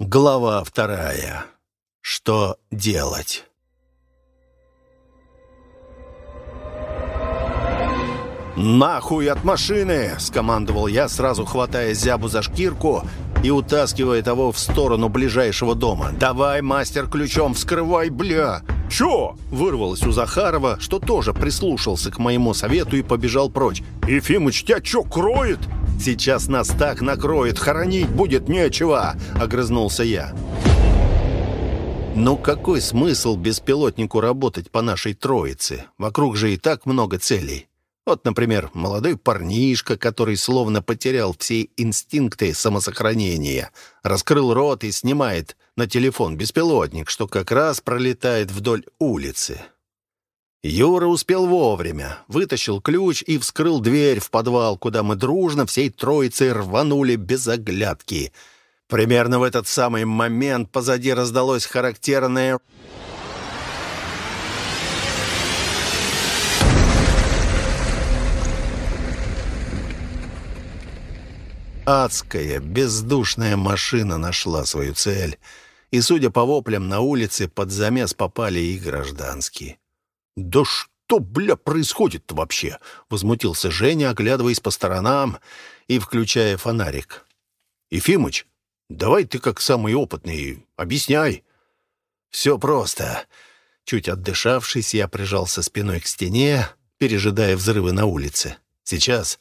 Глава вторая. Что делать? «Нахуй от машины!» — скомандовал я, сразу хватая зябу за шкирку и утаскивая того в сторону ближайшего дома. «Давай, мастер, ключом вскрывай, бля!» «Чё?» — вырвалось у Захарова, что тоже прислушался к моему совету и побежал прочь. «Ефимыч, тебя чё, кроет?» «Сейчас нас так накроет, хоронить будет нечего!» — огрызнулся я. Ну какой смысл беспилотнику работать по нашей троице? Вокруг же и так много целей. Вот, например, молодой парнишка, который словно потерял все инстинкты самосохранения, раскрыл рот и снимает на телефон беспилотник, что как раз пролетает вдоль улицы. Юра успел вовремя, вытащил ключ и вскрыл дверь в подвал, куда мы дружно всей троицей рванули без оглядки. Примерно в этот самый момент позади раздалось характерное... Адская, бездушная машина нашла свою цель. И, судя по воплям на улице, под замес попали и гражданские. «Да что, бля, происходит-то вообще?» — возмутился Женя, оглядываясь по сторонам и включая фонарик. «Ефимыч, давай ты как самый опытный, объясняй». «Все просто». Чуть отдышавшись, я прижался спиной к стене, пережидая взрывы на улице. «Сейчас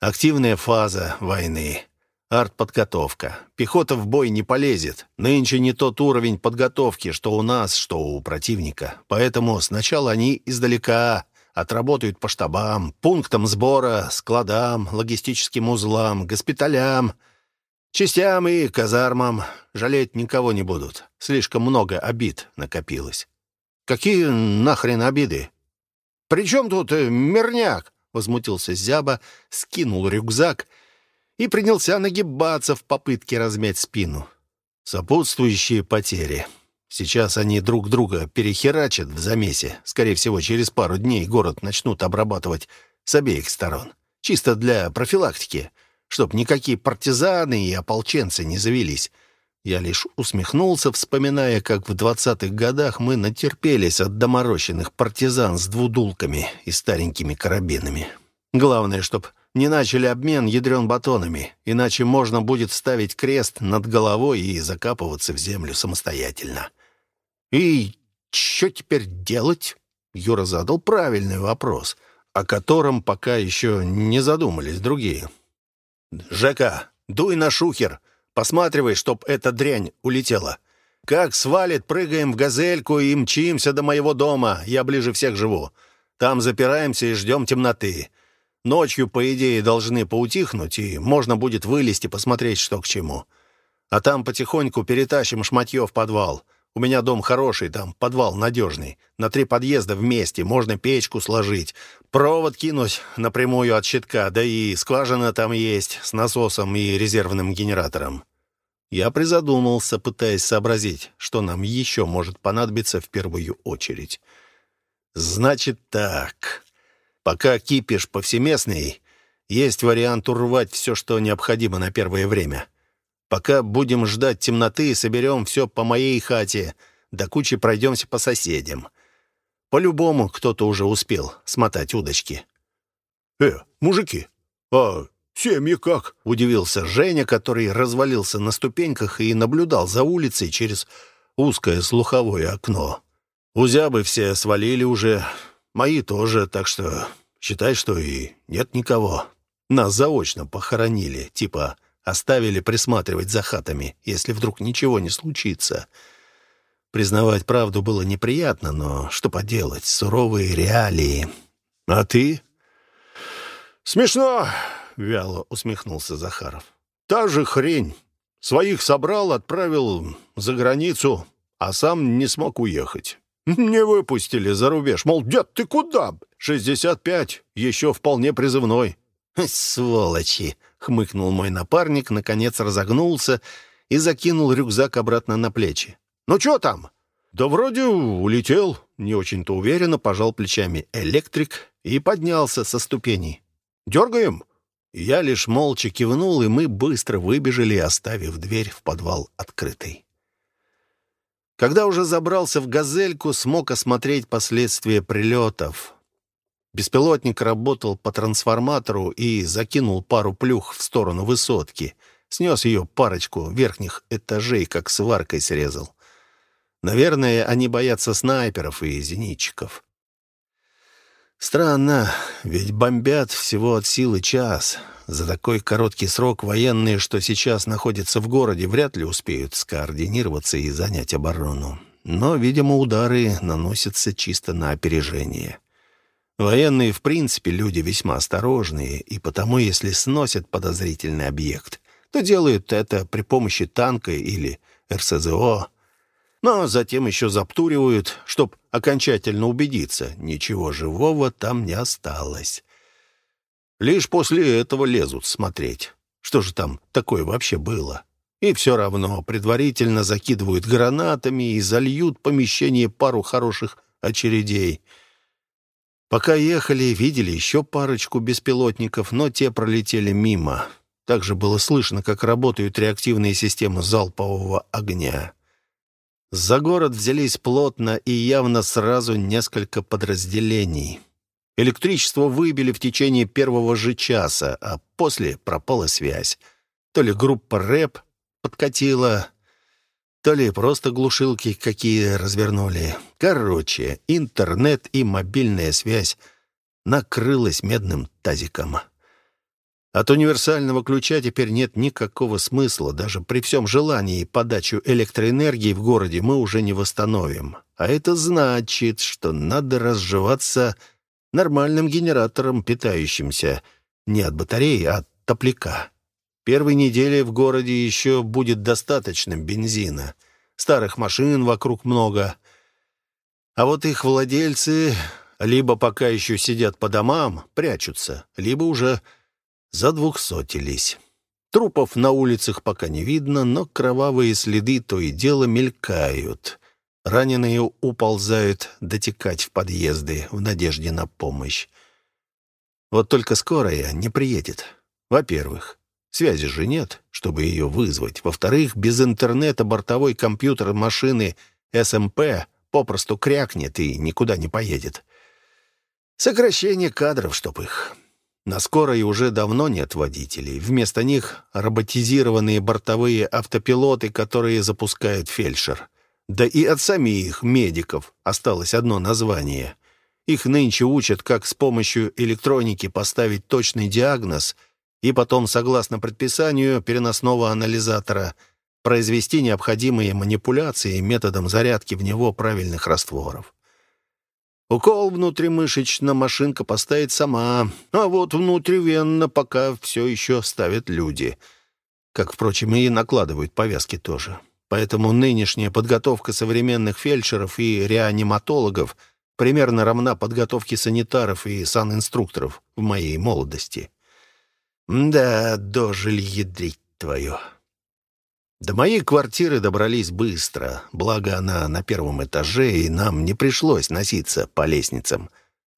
активная фаза войны». Артподготовка. Пехота в бой не полезет. Нынче не тот уровень подготовки, что у нас, что у противника. Поэтому сначала они издалека отработают по штабам, пунктам сбора, складам, логистическим узлам, госпиталям, частям и казармам. Жалеть никого не будут. Слишком много обид накопилось. Какие нахрен обиды? «При чем тут э, мирняк?» — возмутился Зяба, скинул рюкзак — и принялся нагибаться в попытке размять спину. Сопутствующие потери. Сейчас они друг друга перехерачат в замесе. Скорее всего, через пару дней город начнут обрабатывать с обеих сторон. Чисто для профилактики, чтоб никакие партизаны и ополченцы не завелись. Я лишь усмехнулся, вспоминая, как в двадцатых годах мы натерпелись от доморощенных партизан с двудулками и старенькими карабинами. Главное, чтоб не начали обмен ядрен батонами, иначе можно будет ставить крест над головой и закапываться в землю самостоятельно. «И что теперь делать?» Юра задал правильный вопрос, о котором пока еще не задумались другие. «Жека, дуй на шухер, посматривай, чтоб эта дрянь улетела. Как свалит, прыгаем в газельку и мчимся до моего дома, я ближе всех живу. Там запираемся и ждем темноты». Ночью, по идее, должны поутихнуть, и можно будет вылезти, посмотреть, что к чему. А там потихоньку перетащим шматье в подвал. У меня дом хороший, там подвал надежный. На три подъезда вместе, можно печку сложить. Провод кинуть напрямую от щитка, да и скважина там есть с насосом и резервным генератором. Я призадумался, пытаясь сообразить, что нам еще может понадобиться в первую очередь. «Значит так...» Пока кипиш повсеместный, есть вариант урвать все, что необходимо на первое время. Пока будем ждать темноты, соберем все по моей хате, до кучи пройдемся по соседям. По-любому кто-то уже успел смотать удочки. «Э, мужики, а семьи как?» — удивился Женя, который развалился на ступеньках и наблюдал за улицей через узкое слуховое окно. Узябы все свалили уже, Мои тоже, так что считай, что и нет никого. Нас заочно похоронили, типа оставили присматривать за хатами, если вдруг ничего не случится. Признавать правду было неприятно, но что поделать, суровые реалии. А ты? Смешно, вяло усмехнулся Захаров. Та же хрень. Своих собрал, отправил за границу, а сам не смог уехать. Не выпустили за рубеж. Мол, дед, ты куда? Шестьдесят пять, еще вполне призывной. «Сволочи!» — хмыкнул мой напарник, наконец разогнулся и закинул рюкзак обратно на плечи. «Ну что там?» «Да вроде улетел», — не очень-то уверенно пожал плечами электрик и поднялся со ступеней. «Дергаем?» Я лишь молча кивнул, и мы быстро выбежали, оставив дверь в подвал открытой. Когда уже забрался в «Газельку», смог осмотреть последствия прилетов. Беспилотник работал по трансформатору и закинул пару плюх в сторону высотки. Снес ее парочку верхних этажей, как сваркой срезал. Наверное, они боятся снайперов и зенитчиков. Странно, ведь бомбят всего от силы час. За такой короткий срок военные, что сейчас находятся в городе, вряд ли успеют скоординироваться и занять оборону. Но, видимо, удары наносятся чисто на опережение. Военные, в принципе, люди весьма осторожные, и потому, если сносят подозрительный объект, то делают это при помощи танка или РСЗО. Но затем еще заптуривают, чтоб окончательно убедиться, ничего живого там не осталось. Лишь после этого лезут смотреть, что же там такое вообще было. И все равно предварительно закидывают гранатами и зальют помещение пару хороших очередей — Пока ехали, видели еще парочку беспилотников, но те пролетели мимо. Также было слышно, как работают реактивные системы залпового огня. За город взялись плотно и явно сразу несколько подразделений. Электричество выбили в течение первого же часа, а после пропала связь. То ли группа рэп подкатила, то ли просто глушилки какие развернули. Короче, интернет и мобильная связь накрылась медным тазиком. От универсального ключа теперь нет никакого смысла. Даже при всем желании подачу электроэнергии в городе мы уже не восстановим. А это значит, что надо разживаться нормальным генератором, питающимся не от батареи, а от топляка. Первой недели в городе еще будет достаточно бензина. Старых машин вокруг много. А вот их владельцы либо пока еще сидят по домам, прячутся, либо уже задвухсотились. Трупов на улицах пока не видно, но кровавые следы то и дело мелькают. Раненые уползают дотекать в подъезды в надежде на помощь. Вот только скорая не приедет. Во-первых, Связи же нет, чтобы ее вызвать. Во-вторых, без интернета бортовой компьютер машины СМП попросту крякнет и никуда не поедет. Сокращение кадров, чтоб их. На скорой уже давно нет водителей. Вместо них роботизированные бортовые автопилоты, которые запускает фельдшер. Да и от самих медиков осталось одно название. Их нынче учат, как с помощью электроники поставить точный диагноз и потом, согласно предписанию переносного анализатора, произвести необходимые манипуляции методом зарядки в него правильных растворов. Укол внутримышечно машинка поставит сама, а вот внутривенно пока все еще ставят люди. Как, впрочем, и накладывают повязки тоже. Поэтому нынешняя подготовка современных фельдшеров и реаниматологов примерно равна подготовке санитаров и санинструкторов в моей молодости. Да, дожили ядрить твою. До моей квартиры добрались быстро, благо она на первом этаже, и нам не пришлось носиться по лестницам.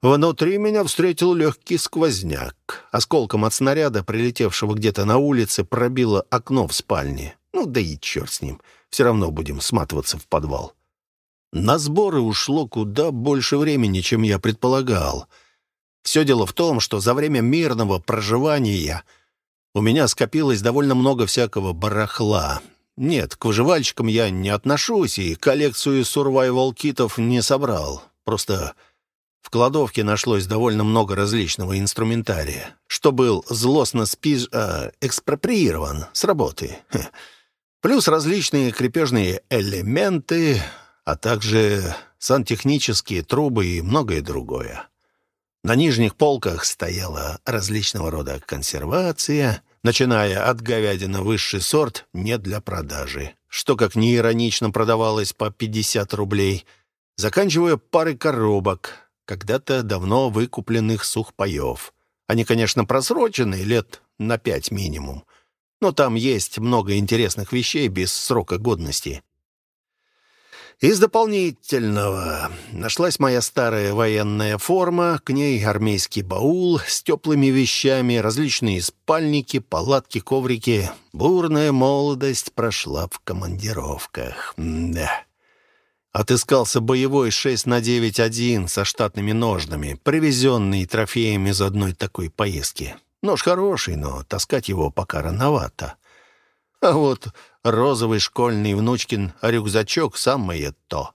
Внутри меня встретил легкий сквозняк. Осколком от снаряда, прилетевшего где-то на улице, пробило окно в спальне. Ну да и черт с ним, все равно будем сматываться в подвал. На сборы ушло куда больше времени, чем я предполагал — все дело в том, что за время мирного проживания у меня скопилось довольно много всякого барахла. Нет, к выживальщикам я не отношусь и коллекцию сурвайвал-китов не собрал. Просто в кладовке нашлось довольно много различного инструментария, что был злостно спиж... Э, экспроприирован с работы. Плюс различные крепежные элементы, а также сантехнические трубы и многое другое. На нижних полках стояла различного рода консервация, начиная от говядины высший сорт не для продажи, что, как ни иронично, продавалось по 50 рублей, заканчивая парой коробок, когда-то давно выкупленных сухпаев. Они, конечно, просрочены лет на пять минимум, но там есть много интересных вещей без срока годности. Из дополнительного нашлась моя старая военная форма, к ней армейский баул с теплыми вещами, различные спальники, палатки, коврики. Бурная молодость прошла в командировках. да. Отыскался боевой 6 на 9-1 со штатными ножнами, привезенный трофеем из одной такой поездки. Нож хороший, но таскать его пока рановато. А вот розовый школьный внучкин рюкзачок самое то.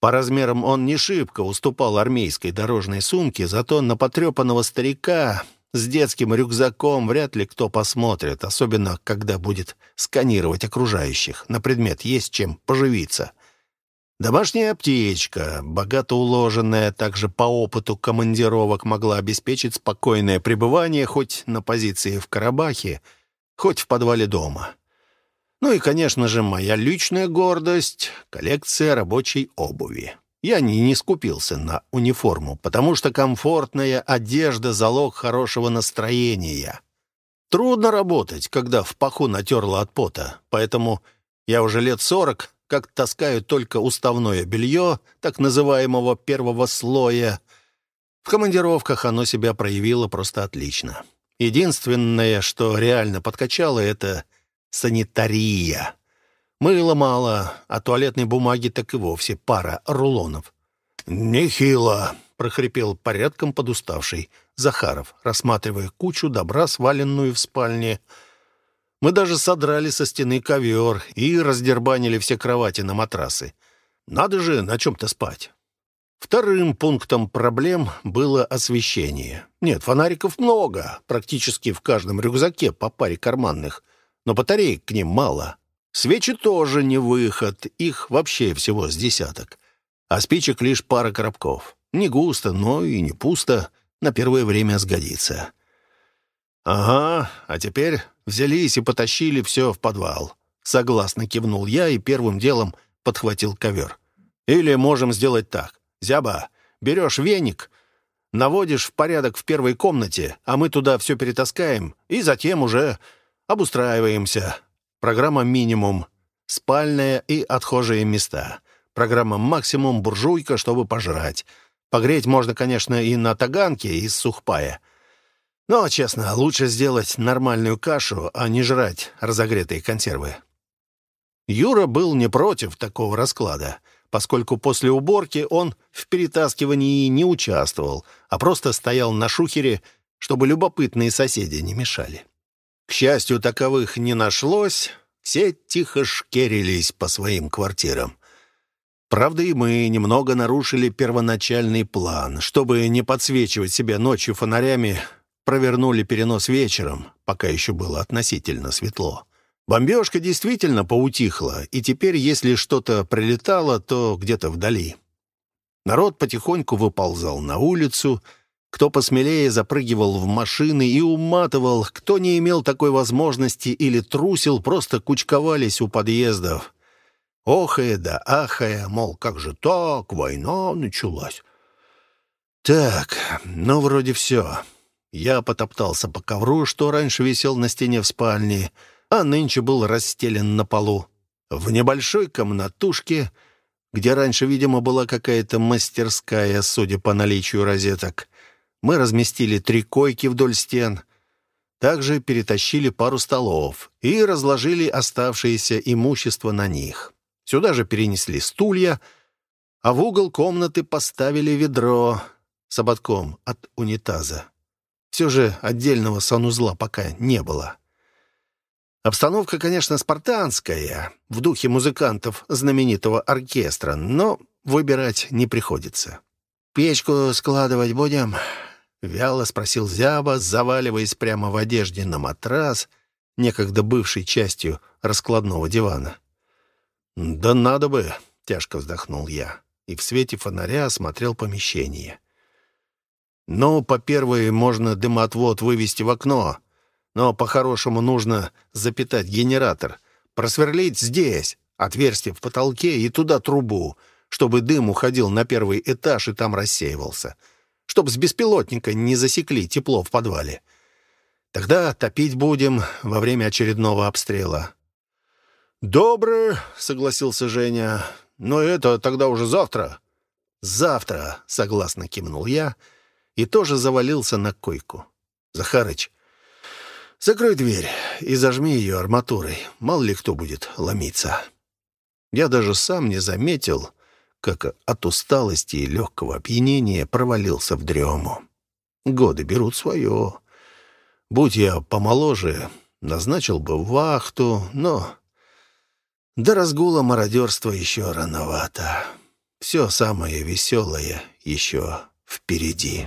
По размерам он не шибко уступал армейской дорожной сумке, зато на потрепанного старика с детским рюкзаком вряд ли кто посмотрит, особенно когда будет сканировать окружающих на предмет есть чем поживиться. Домашняя аптечка, богато уложенная, также по опыту командировок могла обеспечить спокойное пребывание хоть на позиции в Карабахе, хоть в подвале дома. Ну и, конечно же, моя личная гордость — коллекция рабочей обуви. Я не, не скупился на униформу, потому что комфортная одежда — залог хорошего настроения. Трудно работать, когда в паху натерло от пота, поэтому я уже лет сорок как таскаю только уставное белье, так называемого первого слоя. В командировках оно себя проявило просто отлично. Единственное, что реально подкачало, это санитария. Мыла мало, а туалетной бумаги так и вовсе пара рулонов. «Нехило», — прохрипел порядком подуставший Захаров, рассматривая кучу добра, сваленную в спальне. Мы даже содрали со стены ковер и раздербанили все кровати на матрасы. Надо же на чем-то спать. Вторым пунктом проблем было освещение. Нет, фонариков много, практически в каждом рюкзаке по паре карманных но батареек к ним мало. Свечи тоже не выход, их вообще всего с десяток. А спичек лишь пара коробков. Не густо, но и не пусто. На первое время сгодится. «Ага, а теперь взялись и потащили все в подвал». Согласно кивнул я и первым делом подхватил ковер. «Или можем сделать так. Зяба, берешь веник, наводишь в порядок в первой комнате, а мы туда все перетаскаем, и затем уже Обустраиваемся. Программа «Минимум». Спальная и отхожие места. Программа «Максимум» — буржуйка, чтобы пожрать. Погреть можно, конечно, и на таганке из сухпая. Но, честно, лучше сделать нормальную кашу, а не жрать разогретые консервы. Юра был не против такого расклада, поскольку после уборки он в перетаскивании не участвовал, а просто стоял на шухере, чтобы любопытные соседи не мешали. К счастью, таковых не нашлось, все тихо шкерились по своим квартирам. Правда, и мы немного нарушили первоначальный план. Чтобы не подсвечивать себя ночью фонарями, провернули перенос вечером, пока еще было относительно светло. Бомбежка действительно поутихла, и теперь, если что-то прилетало, то где-то вдали. Народ потихоньку выползал на улицу — кто посмелее запрыгивал в машины и уматывал, кто не имел такой возможности или трусил, просто кучковались у подъездов. Охая да ахая, мол, как же так, война началась. Так, ну, вроде все. Я потоптался по ковру, что раньше висел на стене в спальне, а нынче был расстелен на полу. В небольшой комнатушке, где раньше, видимо, была какая-то мастерская, судя по наличию розеток, мы разместили три койки вдоль стен, также перетащили пару столов и разложили оставшееся имущество на них. Сюда же перенесли стулья, а в угол комнаты поставили ведро с ободком от унитаза. Все же отдельного санузла пока не было. Обстановка, конечно, спартанская, в духе музыкантов знаменитого оркестра, но выбирать не приходится. «Печку складывать будем?» — вяло спросил Зяба, заваливаясь прямо в одежде на матрас, некогда бывшей частью раскладного дивана. «Да надо бы!» — тяжко вздохнул я и в свете фонаря осмотрел помещение. «Ну, по-первых, можно дымоотвод вывести в окно, но по-хорошему нужно запитать генератор, просверлить здесь, отверстие в потолке и туда трубу, чтобы дым уходил на первый этаж и там рассеивался» чтоб с беспилотника не засекли тепло в подвале. Тогда топить будем во время очередного обстрела». «Добро», — согласился Женя. но это тогда уже завтра». «Завтра», — согласно кивнул я и тоже завалился на койку. «Захарыч, закрой дверь и зажми ее арматурой. Мало ли кто будет ломиться». Я даже сам не заметил, как от усталости и легкого опьянения провалился в дрему. Годы берут свое. Будь я помоложе, назначил бы вахту, но до разгула мародерства еще рановато. Все самое веселое еще впереди.